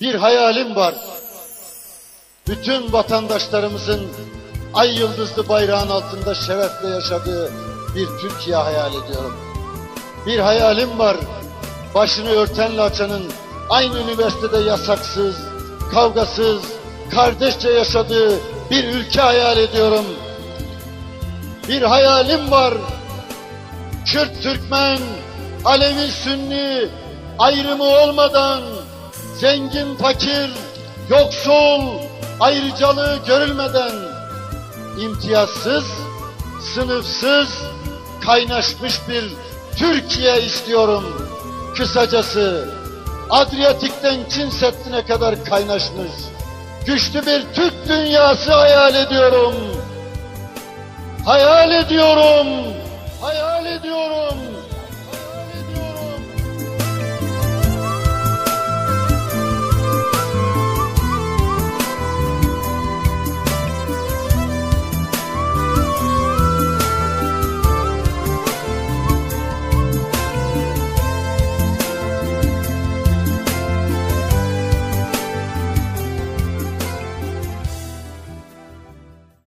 Bir hayalim var. Bütün vatandaşlarımızın ay yıldızlı bayrağın altında şerefle yaşadığı bir Türkiye hayal ediyorum. Bir hayalim var. Başını örtenle açanın aynı üniversitede yasaksız, kavgasız, kardeşçe yaşadığı bir ülke hayal ediyorum. Bir hayalim var. Kürt, Türkmen, Alevi, Sünni ayrımı olmadan zengin, fakir, yoksul ayrıcalığı görülmeden imtiyazsız, sınıfsız, kaynaşmış bir Türkiye istiyorum. Kısacası Adriyatik'ten Çin Seddi'ne kadar kaynaşmış güçlü bir Türk dünyası hayal ediyorum. Hayal ediyorum. Hayal ediyorum.